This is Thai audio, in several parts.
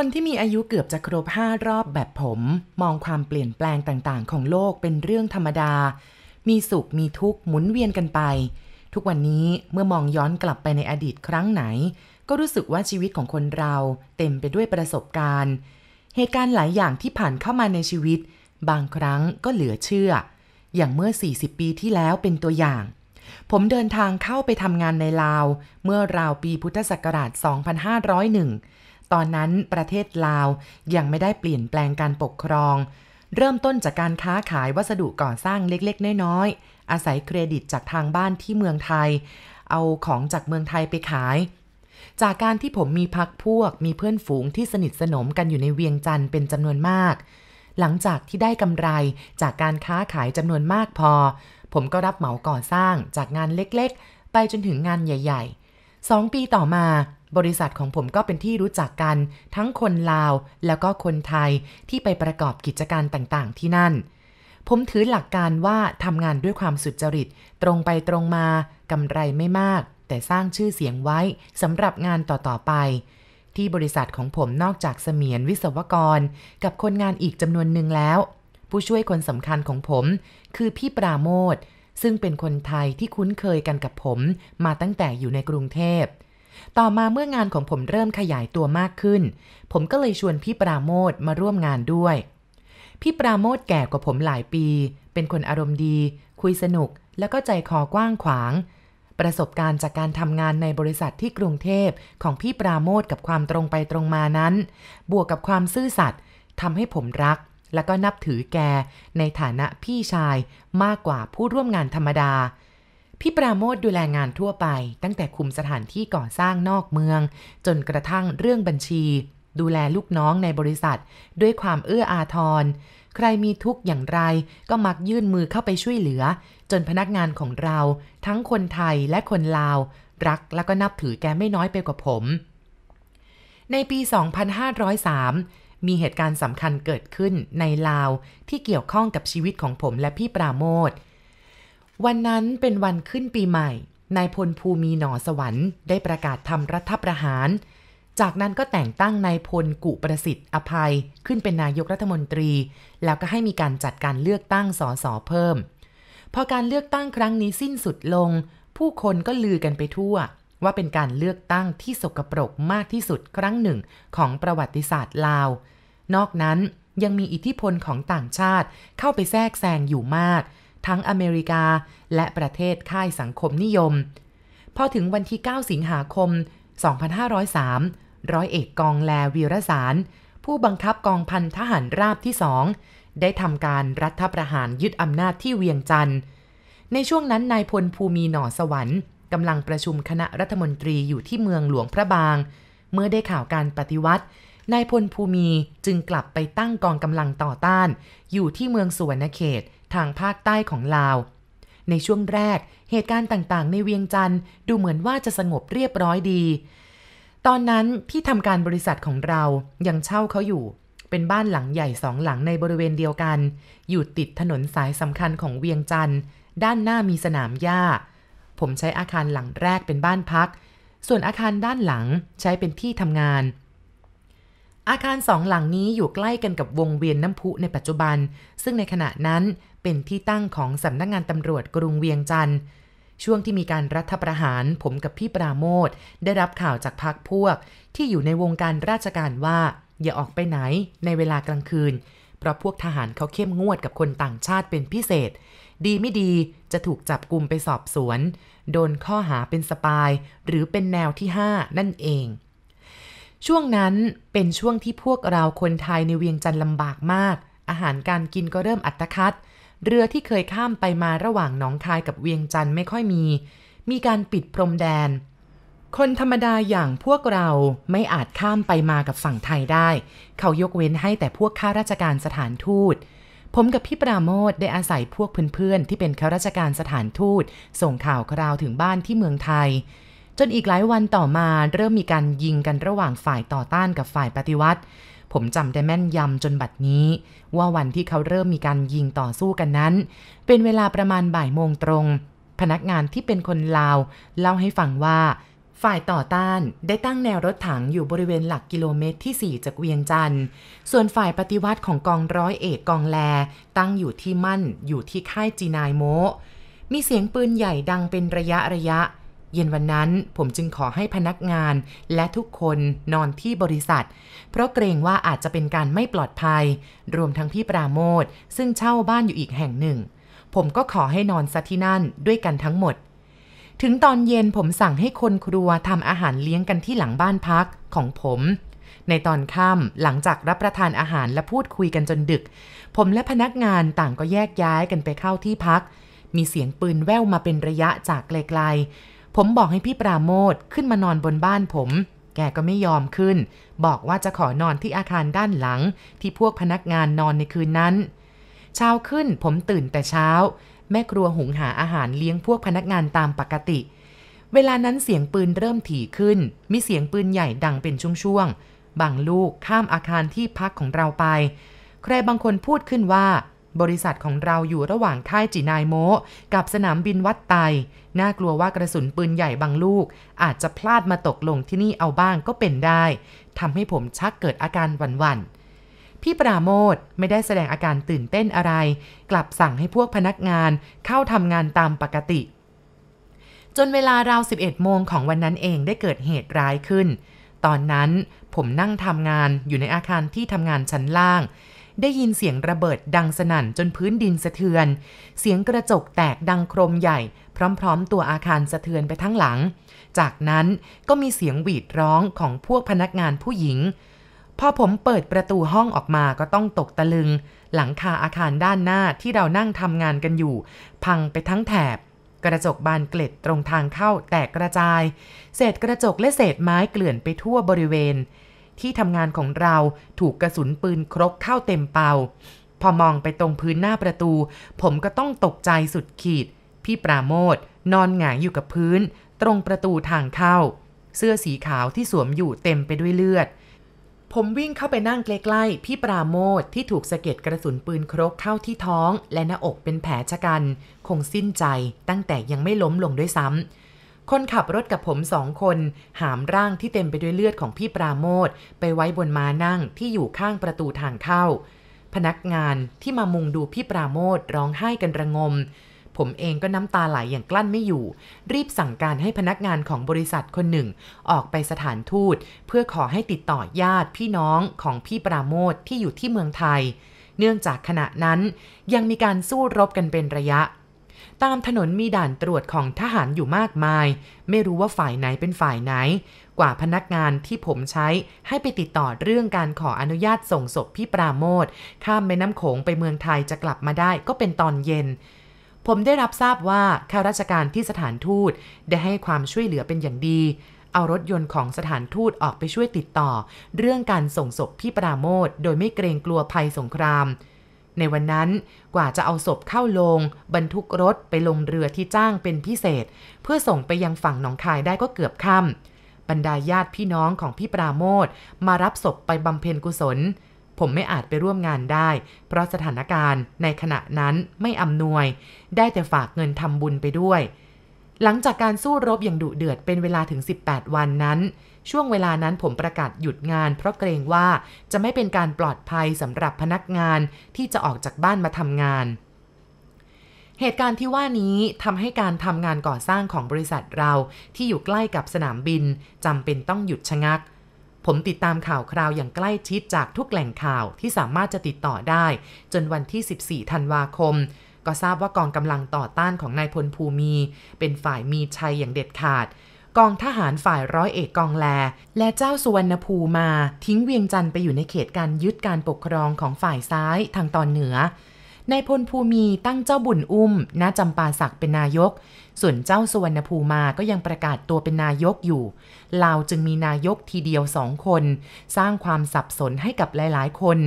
คนที่มีอายุเกือบจะครบห้ารอบแบบผม มองความเปลี่ยนแปลงต่างๆ ของโลกเป็นเรื่องธรรมดา มีสุขมีทุกข์หมุนเวียนกันไป ทุกวันนี้เมื่อมองย้อนกลับไปในอดีตครั้งไหน ก็รู้สึกว่าชีวิตของคนเราเต็มไปด้วยประสบการณ์ เหตุการณ์หลายอย่างที่ผ่านเข้ามาในชีวิต บางครั้งก็เหลือเชื่อ อย่างเมื่อ 40 ปีที่แล้วเป็นตัวอย่างผมเดินทางเข้าไปทำงานในลาว เมื่อราวปีพุทธศักราช 2501 ตอนนั้นประเทศลาวยังไม่ได้เปลี่ยนแปลงการปกครอง เริ่มต้นจากการค้าขายวัสดุก่อสร้างเล็กๆ น้อยๆ อาศัยเครดิตจากทางบ้านที่เมืองไทย เอาของจากเมืองไทยไปขาย จากการที่ผมมีพักพวกมีเพื่อนฝูงที่สนิทสนมกันอยู่ในเวียงจันทร์เป็นจำนวนมาก หลังจากที่ได้กำไรจากการค้าขายจำนวนมากพอ ผมก็รับเหมาก่อสร้างจากงานเล็กๆ ไปจนถึงงานใหญ่ๆสองปีต่อมา บริษัทของผมก็เป็นที่รู้จักกันทั้งคนลาวแล้วก็คนไทยที่ไปประกอบกิจการต่างๆ ที่นั่น ผมถือหลักการว่าทำงานด้วยความสุจริต ตรงไปตรงมากำไรไม่มาก แต่สร้างชื่อเสียงไว้สำหรับงานต่อๆไป ที่บริษัทของผมนอกจากเสมียนวิศวกร กับคนงานอีกจำนวนหนึ่งแล้ว ผู้ช่วยคนสำคัญของผม คือพี่ปราโมทซึ่งเป็นคนไทยที่คุ้นเคยกันกับผมมาตั้งแต่อยู่ในกรุงเทพ ต่อมาเมื่องานของผมเริ่มขยายตัวมากขึ้น ผมก็เลยชวนพี่ปราโมทมาร่วมงานด้วย พี่ปราโมทแก่กว่าผมหลายปี เป็นคนอารมณ์ดี คุยสนุก แล้วก็ใจคอกว้างขวาง ประสบการณ์จากการทำงานในบริษัทที่กรุงเทพของพี่ปราโมทกับความตรงไปตรงมานั้น บวกกับความซื่อสัตย์ทำให้ผมรัก แล้วก็นับถือแกในฐานะพี่ชายมากกว่าผู้ร่วมงานธรรมดา พี่ปราโมทดูแลงานทั่วไป ตั้งแต่คุมสถานที่ก่อสร้างนอกเมือง จนกระทั่งเรื่องบัญชี ดูแลลูกน้องในบริษัท ด้วยความเอื้ออาทร ใครมีทุกข์อย่างไร ก็มักยื่นมือเข้าไปช่วยเหลือ จนพนักงานของเรา ทั้งคนไทยและคนลาว รักแล้วก็นับถือแกไม่น้อยไปกว่าผม ในปี 2503 มีเหตุการณ์สำคัญเกิดขึ้นในลาวที่เกี่ยวข้องกับชีวิตของผมและพี่ปราโมท วันนั้นเป็นวันขึ้นปีใหม่ นายพลภูมีหนอสวรรค์ได้ประกาศทำรัฐประหาร จากนั้นก็แต่งตั้งนายพลกุประสิทธิ์อภัย ขึ้นเป็นนายกรัฐมนตรี แล้วก็ให้มีการจัดการเลือกตั้งสสเพิ่ม พอการเลือกตั้งครั้งนี้สิ้นสุดลง ผู้คนก็ลือกันไปทั่ว ว่าเป็นการเลือกตั้งที่สกปรกมากที่สุดครั้งหนึ่งของประวัติศาสตร์ลาว นอกนั้นยังมีอิทธิพลของต่างชาติเข้าไปแทรกแซงอยู่มาก ทั้งอเมริกา และประเทศค่ายสังคมนิยม พอถึงวันที่ 9 สิงหาคม 2503 ร้อยเอกกองแลวีรสาร ผู้บังคับกองพันทหารราบที่สองได้ทำการรัฐประหารยึดอำนาจที่เวียงจันทร์ในช่วงนั้นนายพลภูมีหน่อสวรรค์กำลังประชุมคณะรัฐมนตรีอยู่ที่เมืองหลวงพระบาง เมื่อได้ข่าวการปฏิวัติ นายพลภูมีจึงกลับไปตั้งกองกำลังต่อต้าน อยู่ที่เมืองสุวรรณเขต ทางภาคใต้ของลาว ในช่วงแรกเหตุการณ์ต่างๆ ในเวียงจันทร์ดูเหมือนว่าจะสงบเรียบร้อยดี ตอนนั้นที่ทำการบริษัทของเรายังเช่าเขาอยู่ เป็นบ้านหลังใหญ่สองหลังในบริเวณเดียวกัน อยู่ติดถนนสายสำคัญของเวียงจันทร์ด้านหน้ามีสนามหญ้า ผมใช้อาคารหลังแรกเป็นบ้านพัก ส่วนอาคารด้านหลังใช้เป็นที่ทำงาน อาคารสองหลังนี้อยู่ใกล้กันกับวงเวียนน้ำพุในปัจจุบัน ซึ่งในขณะนั้นเป็นที่ตั้งของสำนักงงานตำรวจกรุงเวียงจันทร์ช่วงที่มีการรัฐประหารผมกับพี่ปราโมทได้รับข่าวจากพักพวก ที่อยู่ในวงการราชการว่า อย่าออกไปไหนในเวลากลางคืน เพราะพวกทหารเขาเข้มงวดกับคนต่างชาติเป็นพิเศษ ดีไม่ดีจะถูกจับกลุ่มไปสอบสวน โดนข้อหาเป็นสปาย หรือเป็นแนวที่ 5 นั่นเอง ช่วงนั้นเป็นช่วงที่พวกเราคนไทยในเวียงจันทร์ลำบากมาก อาหารการกินก็เริ่มอัตคัด เรือที่เคยข้ามไปมาระหว่างหนองคายกับเวียงจันทร์ไม่ค่อยมี มีการปิดพรมแดน คนธรรมดาอย่างพวกเราไม่อาจข้ามไปมากับฝั่งไทยได้ เขายกเว้นให้แต่พวกข้าราชการสถานทูต ผมกับพี่ปราโมทได้อาศัยพวกเพื่อนๆที่เป็นข้าราชการสถานทูต ส่งข่าวคราวถึงบ้านที่เมืองไทย จนอีกหลายวันต่อมาเริ่มมีการยิงกันระหว่างฝ่ายต่อต้านกับฝ่ายปฏิวัติ ผมจำได้แม่นยำจนบัดนี้ ว่าวันที่เขาเริ่มมีการยิงต่อสู้กันนั้น เป็นเวลาประมาณบ่ายโมงตรง พนักงานที่เป็นคนลาว เล่าให้ฟังว่า ฝ่ายต่อต้านได้ตั้งแนวรถถังอยู่บริเวณหลักกิโลเมตรที่ 4 จากเวียงจันทร์ส่วนฝ่ายปฏิวัติของกองร้อยเอกกองแล ตั้งอยู่ที่มั่นอยู่ที่ค่ายจีนายโมมีเสียงปืนใหญ่ดังเป็นระยะระยะ เย็นวันนั้นผมจึงขอให้พนักงานและทุกคนนอนที่บริษัท เพราะเกรงว่าอาจจะเป็นการไม่ปลอดภัย รวมทั้งพี่ปราโมทซึ่งเช่าบ้านอยู่อีกแห่งหนึ่ง ผมก็ขอให้นอนซะที่นั่นด้วยกันทั้งหมด ถึงตอนเย็นผมสั่งให้คนครัวทำอาหารเลี้ยงกันที่หลังบ้านพักของผม ในตอนค่ำหลังจากรับประทานอาหารและพูดคุยกันจนดึก ผมและพนักงานต่างก็แยกย้ายกันไปเข้าที่พักมีเสียงปืนแว่วมาเป็นระยะจากไกลๆ ผมบอกให้พี่ปราโมทขึ้นมานอนบนบ้านผม แกก็ไม่ยอมขึ้น บอกว่าจะขอนอนที่อาคารด้านหลัง ที่พวกพนักงานนอนในคืนนั้น เช้าขึ้นผมตื่นแต่เช้า แม่ครัวหุงหาอาหารเลี้ยงพวกพนักงานตามปกติ เวลานั้นเสียงปืนเริ่มถี่ขึ้น มีเสียงปืนใหญ่ดังเป็นช่วงๆ บางลูกข้ามอาคารที่พักของเราไป ใครบางคนพูดขึ้นว่า บริษัทของเราอยู่ระหว่างค่ายจีนายโมกับสนามบินวัดไต น่ากลัวว่ากระสุนปืนใหญ่บางลูก อาจจะพลาดมาตกลงที่นี่เอาบ้างก็เป็นได้ทำให้ผมชักเกิดอาการหวั่นๆ พี่ปราโมทไม่ได้แสดงอาการตื่นเต้นอะไร กลับสั่งให้พวกพนักงานเข้าทำงานตามปกติ จนเวลาราว 11 โมงของวันนั้นเองได้เกิดเหตุร้ายขึ้น ตอนนั้นผมนั่งทำงานอยู่ในอาคารที่ทำงานชั้นล่าง ได้ยินเสียงระเบิดดังสนั่นจนพื้นดินสะเทือน เสียงกระจกแตกดังโครมใหญ่ พร้อมๆ ตัวอาคารสะเทือนไปทั้งหลัง จากนั้นก็มีเสียงหวีดร้องของพวกพนักงานผู้หญิง พอผมเปิดประตูห้องออกมาก็ต้องตกตะลึง หลังคาอาคารด้านหน้าที่เรานั่งทำงานกันอยู่ พังไปทั้งแถบกระจกบานเกล็ดตรงทางเข้าแตกกระจาย เศษกระจกและเศษไม้เกลื่อนไปทั่วบริเวณ ที่ทำงานของเราถูกกระสุนปืนครกเข้าเต็มเป่า พอมองไปตรงพื้นหน้าประตู ผมก็ต้องตกใจสุดขีด พี่ปราโมทนอนหงายอยู่กับพื้น ตรงประตูทางเข้า เสื้อสีขาวที่สวมอยู่เต็มไปด้วยเลือด ผมวิ่งเข้าไปนั่งใกล้ๆพี่ปราโมทที่ถูกสะเก็ดกระสุนปืนครกเข้าที่ท้อง และหน้าอกเป็นแผลชะกัน คงสิ้นใจตั้งแต่ยังไม่ล้มลงด้วยซ้ำ คนขับรถกับผมสองคน หามร่างที่เต็มไปด้วยเลือดของพี่ปราโมทไปไว้บนม้านั่งที่อยู่ข้างประตูทางเข้า พนักงานที่มามุงดูพี่ปราโมทร้องไห้กันระงม ผมเองก็น้ำตาไหลอย่างกลั้นไม่อยู่ รีบสั่งการให้พนักงานของบริษัทคนหนึ่ง ออกไปสถานทูต เพื่อขอให้ติดต่อญาติพี่น้องของพี่ปราโมทที่อยู่ที่เมืองไทย เนื่องจากขณะนั้นยังมีการสู้รบกันเป็นระยะ ตามถนนมีด่านตรวจของทหารอยู่มากมาย ไม่รู้ว่าฝ่ายไหนเป็นฝ่ายไหน กว่าพนักงานที่ผมใช้ให้ไปติดต่อเรื่องการขออนุญาตส่งศพพี่ปราโมทข้ามแม่น้ำโขงไปเมืองไทยจะกลับมาได้ก็เป็นตอนเย็น ผมได้รับทราบว่าข้าราชการที่สถานทูตได้ให้ความช่วยเหลือเป็นอย่างดี เอารถยนต์ของสถานทูตออกไปช่วยติดต่อ เรื่องการส่งศพพี่ปราโมทโดยไม่เกรงกลัวภัยสงคราม ในวันนั้นกว่าจะเอาศพเข้าโลง บรรทุกรถไปลงเรือที่จ้างเป็นพิเศษ เพื่อส่งไปยังฝั่งหนองคายได้ก็เกือบค่ำบรรดาญาติพี่น้องของพี่ปราโมทมารับศพไปบำเพ็ญกุศล ผมไม่อาจไปร่วมงานได้ เพราะสถานการณ์ในขณะนั้นไม่อำนวย ได้แต่ฝากเงินทำบุญไปด้วย หลังจากการสู้รบอย่างดุเดือดเป็นเวลาถึง 18 วันนั้น ช่วงเวลานั้นผมประกาศหยุดงาน เพราะเกรงว่าจะไม่เป็นการปลอดภัยสำหรับพนักงานที่จะออกจากบ้านมาทำงาน เหตุการณ์ที่ว่านี้ทำให้การทำงานก่อสร้างของบริษัทเราที่อยู่ใกล้กับสนามบินจำเป็นต้องหยุดชะงักผมติดตามข่าวคราวอย่างใกล้ชิดจากทุกแหล่งข่าวที่สามารถจะติดต่อได้ จนวันที่ 14 ธันวาคม ก็ทราบว่ากองกำลังต่อต้านของนายพลภูมิ เป็นฝ่ายมีชัยอย่างเด็ดขาด กองทหารฝ่ายร้อยเอกกองแล และเจ้าสุวรรณภูมา ทิ้งเวียงจันทร์ไปอยู่ในเขตการยึดการปกครองของฝ่ายซ้ายทางตอนเหนือนายพลภูมิตั้งเจ้าบุญอุ้มณจำปาสักเป็นนายก ส่วนเจ้าสุวรรณภูมาก็ยังประกาศตัวเป็นนายกอยู่ ลาวจึงมีนายกทีเดียวสองคน สร้างความสับสนให้กับหลายๆ คน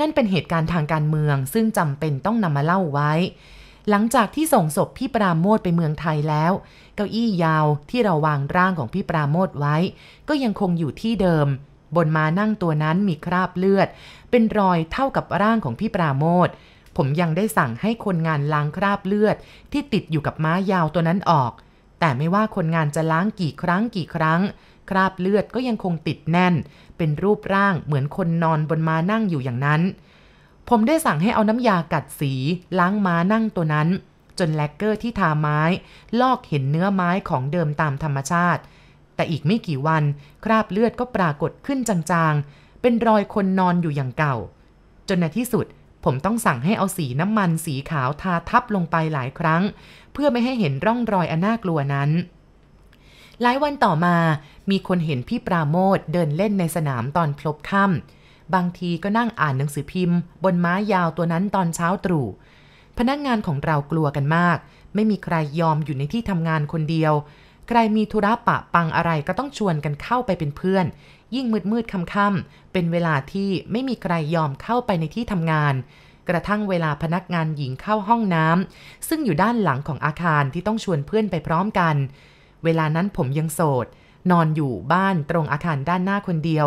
นั่นเป็นเหตุการณ์ทางการเมืองซึ่งจำเป็นต้องนำมาเล่าไว้ หลังจากที่ส่งศพพี่ปราโมทไปเมืองไทยแล้ว เก้าอี้ยาวที่เราวางร่างของพี่ปราโมทไว้ ก็ยังคงอยู่ที่เดิม บนมานั่งตัวนั้นมีคราบเลือด เป็นรอยเท่ากับร่างของพี่ปราโมทผมยังได้สั่งให้คนงานล้างคราบเลือด ที่ติดอยู่กับม้ายาวตัวนั้นออก แต่ไม่ว่าคนงานจะล้างกี่ครั้งกี่ครั้ง คราบเลือดก็ยังคงติดแน่น เป็นรูปร่างเหมือนคนนอนบนม้านั่งอยู่อย่างนั้น ผมได้สั่งให้เอาน้ำยากัดสี ล้างม้านั่งตัวนั้น จนแลกเกอร์ที่ทาไม้ ลอกเห็นเนื้อไม้ของเดิมตามธรรมชาติ แต่อีกไม่กี่วัน คราบเลือดก็ปรากฏขึ้นจางๆ เป็นรอยคนนอนอยู่อย่างเก่า จนในที่สุดผมต้องสั่งให้เอาสีน้ำมันสีขาวทาทับลงไปหลายครั้ง เพื่อไม่ให้เห็นร่องรอยอันน่ากลัวนั้น หลายวันต่อมามีคนเห็นพี่ปราโมทเดินเล่นในสนามตอนพลบค่ำ บางทีก็นั่งอ่านหนังสือพิมพ์ บนม้ายาวตัวนั้นตอนเช้าตรู่ พนักงานของเรากลัวกันมาก ไม่มีใครยอมอยู่ในที่ทำงานคนเดียว ใครมีธุระปะปังอะไรก็ต้องชวนกันเข้าไปเป็นเพื่อน ยิ่งมืดมืดค่ำๆเป็นเวลาที่ไม่มีใครยอมเข้าไปในที่ทำงาน กระทั่งเวลาพนักงานหญิงเข้าห้องน้ำซึ่งอยู่ด้านหลังของอาคารที่ต้องชวนเพื่อนไปพร้อมกัน เวลานั้นผมยังโสดนอนอยู่บ้านตรงอาคารด้านหน้าคนเดียว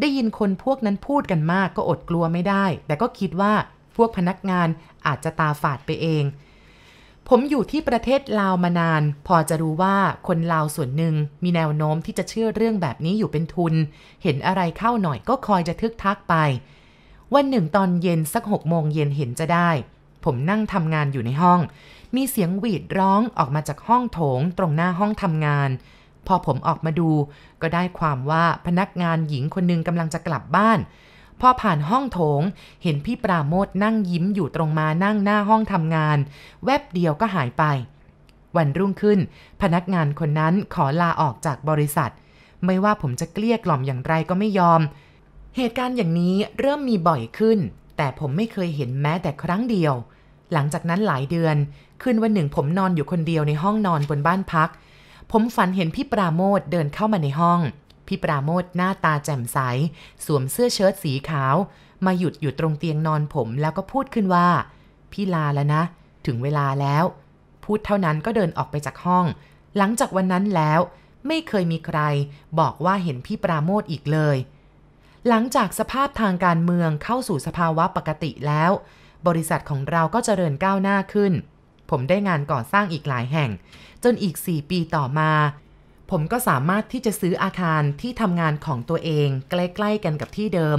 ได้ยินคนพวกนั้นพูดกันมากก็อดกลัวไม่ได้ แต่ก็คิดว่าพวกพนักงานอาจจะตาฝาดไปเอง ผมอยู่ที่ประเทศลาวมานาน พอจะรู้ว่าคนลาวส่วนหนึ่งมีแนวโน้มที่จะเชื่อเรื่องแบบนี้อยู่เป็นทุน เห็นอะไรเข้าหน่อยก็คอยจะทึกทักไป วันหนึ่งตอนเย็นสักหกโมงเย็นเห็นจะได้ ผมนั่งทำงานอยู่ในห้อง มีเสียงหวีดร้องออกมาจากห้องโถงตรงหน้าห้องทำงาน พอผมออกมาดู ก็ได้ความว่าพนักงานหญิงคนหนึงกำลังจะกลับบ้าน พอผ่านห้องโถง เห็นพี่ปราโมทนั่งยิ้มอยู่ตรงมานั่งหน้าห้องทำงาน แวบเดียวก็หายไป วันรุ่งขึ้น พนักงานคนนั้นขอลาออกจากบริษัท ไม่ว่าผมจะเกลี้ยกล่อมอย่างไรก็ไม่ยอม เหตุการณ์อย่างนี้เริ่มมีบ่อยขึ้น แต่ผมไม่เคยเห็นแม้แต่ครั้งเดียว หลังจากนั้นหลายเดือน คืนวันหนึ่งผมนอนอยู่คนเดียวในห้องนอนบนบ้านพัก ผมฝันเห็นพี่ปราโมทเดินเข้ามาในห้อง พี่ปราโมทหน้าตาแจ่มใส สวมเสื้อเชิ้ตสีขาว มาหยุดอยู่ตรงเตียงนอนผมแล้วก็พูดขึ้นว่า พี่ลาแล้วนะ ถึงเวลาแล้ว พูดเท่านั้นก็เดินออกไปจากห้อง หลังจากวันนั้นแล้ว ไม่เคยมีใคร บอกว่าเห็นพี่ปราโมทอีกเลย หลังจากสภาพทางการเมืองเข้าสู่สภาวะปกติแล้ว บริษัทของเราก็เจริญก้าวหน้าขึ้น ผมได้งานก่อสร้างอีกหลายแห่ง จนอีก 4 ปีต่อมา ผมก็สามารถที่จะซื้ออาคารที่ทำงานของตัวเอง ใกล้ๆกันกับที่เดิม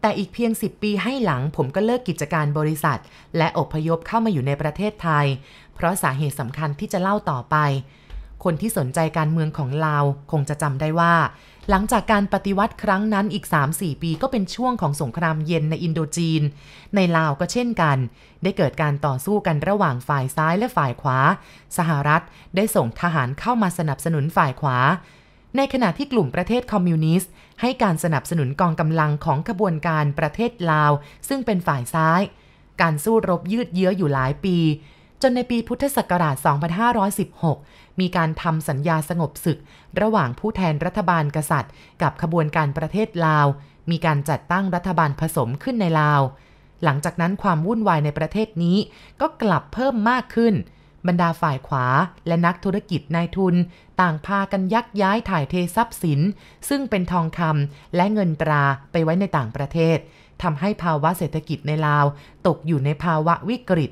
แต่อีกเพียง 10 ปีให้หลัง ผมก็เลิกกิจการบริษัท และอพยพเข้ามาอยู่ในประเทศไทย เพราะสาเหตุสำคัญที่จะเล่าต่อไป คนที่สนใจการเมืองของลาวคงจะจำได้ว่า หลังจากการปฏิวัติครั้งนั้นอีก 3-4 ปีก็เป็นช่วงของสงครามเย็นในอินโดจีน ในลาวก็เช่นกัน ได้เกิดการต่อสู้กันระหว่างฝ่ายซ้ายและฝ่ายขวา สหรัฐได้ส่งทหารเข้ามาสนับสนุนฝ่ายขวา ในขณะที่กลุ่มประเทศคอมมิวนิสต์ ให้การสนับสนุนกองกำลังของขบวนการประเทศลาว ซึ่งเป็นฝ่ายซ้าย การสู้รบยืดเยื้ออยู่หลายปี จนในปีพุทธศักราช 2516 มีการทำสัญญาสงบศึก ระหว่างผู้แทนรัฐบาลกษัตริย์ กับขบวนการประเทศลาว มีการจัดตั้งรัฐบาลผสมขึ้นในลาว หลังจากนั้นความวุ่นวายในประเทศนี้ก็กลับเพิ่มมากขึ้น บรรดาฝ่ายขวาและนักธุรกิจนายทุน ต่างพากันยักย้ายถ่ายเททรัพย์สิน ซึ่งเป็นทองคำและเงินตราไปไว้ในต่างประเทศทำให้ภาวะเศรษฐกิจในลาว ตกอยู่ในภาวะวิกฤต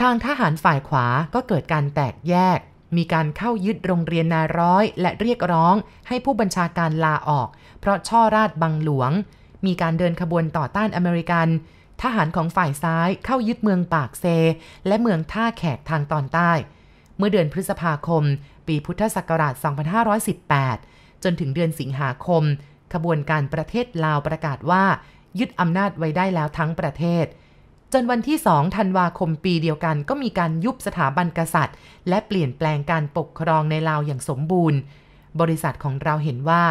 ทางทหารฝ่ายขวาก็เกิดการแตกแยก มีการเข้ายึดโรงเรียนนาร้อย และเรียกร้องให้ผู้บัญชาการลาออก เพราะช่อราดบังหลวง มีการเดินขบวนต่อต้านอเมริกัน ทหารของฝ่ายซ้ายเข้ายึดเมืองปากเซ และเมืองท่าแขกทางตอนใต้ เมื่อเดือนพฤษภาคม ปีพุทธศักราช 2518 จนถึงเดือนสิงหาคม ขบวนการประเทศลาวประกาศว่า ยึดอำนาจไว้ได้แล้วทั้งประเทศ จนวันที่ 2 ธันวาคมปีเดียวกัน ก็มีการยุบสถาบันกษัตริย์ และเปลี่ยนแปลงการปกครองในลาวอย่างสมบูรณ์ บริษัทของเราเห็นว่า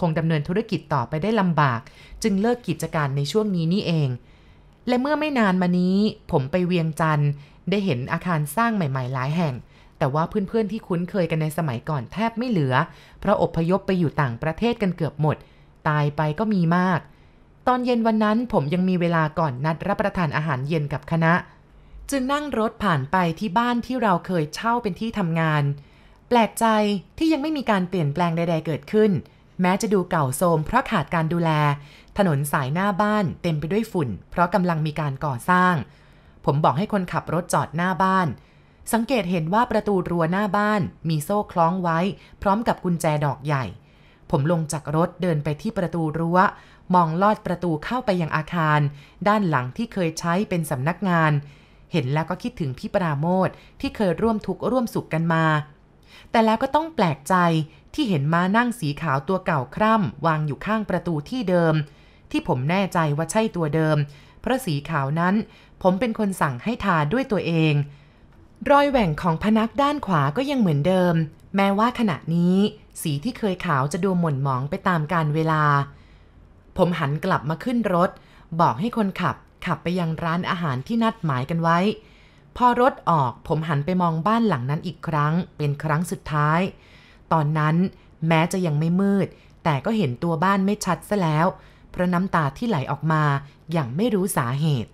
คงดำเนินธุรกิจต่อไปได้ลำบาก จึงเลิกกิจการในช่วงนี้นี่เอง และเมื่อไม่นานมานี้ ผมไปเวียงจันทร์ได้เห็นอาคารสร้างใหม่ ๆ หลายแห่ง แต่ว่าเพื่อนๆที่คุ้นเคยกันในสมัยก่อนแทบไม่เหลือ เพราะอพยพไปอยู่ต่างประเทศกันเกือบหมด ตายไปก็มีมาก ตอนเย็นวันนั้นผมยังมีเวลาก่อนนัดรับประทานอาหารเย็นกับคณะ จึงนั่งรถผ่านไปที่บ้านที่เราเคยเช่าเป็นที่ทำงาน แปลกใจที่ยังไม่มีการเปลี่ยนแปลงใด ๆ เกิดขึ้น แม้จะดูเก่าโทรมเพราะขาดการดูแล ถนนสายหน้าบ้านเต็มไปด้วยฝุ่น เพราะกำลังมีการก่อสร้าง ผมบอกให้คนขับรถจอดหน้าบ้าน สังเกตเห็นว่าประตูรั้วหน้าบ้าน มีโซ่คล้องไว้ พร้อมกับกุญแจดอกใหญ่ ผมลงจากรถเดินไปที่ประตูรั้ว มองลอดประตูเข้าไปยังอาคาร ด้านหลังที่เคยใช้เป็นสำนักงาน เห็นแล้วก็คิดถึงพี่ปราโมทที่เคยร่วมทุกข์ร่วมสุขกันมา แต่แล้วก็ต้องแปลกใจที่เห็นม้านั่งสีขาวตัวเก่าคร่ำวางอยู่ข้างประตูที่เดิม ที่ผมแน่ใจว่าใช่ตัวเดิม เพราะสีขาวนั้นผมเป็นคนสั่งให้ทาด้วยตัวเอง รอยแหว่งของพนักด้านขวาก็ยังเหมือนเดิม แม้ว่าขณะนี้ สีที่เคยขาวจะดูหม่นหมองไปตามกาลเวลา ผมหันกลับมาขึ้นรถ บอกให้คนขับขับไปยังร้านอาหารที่นัดหมายกันไว้ พอรถออกผมหันไปมองบ้านหลังนั้นอีกครั้ง เป็นครั้งสุดท้าย ตอนนั้นแม้จะยังไม่มืด แต่ก็เห็นตัวบ้านไม่ชัดซะแล้ว เพราะน้ำตาที่ไหลออกมาอย่างไม่รู้สาเหตุ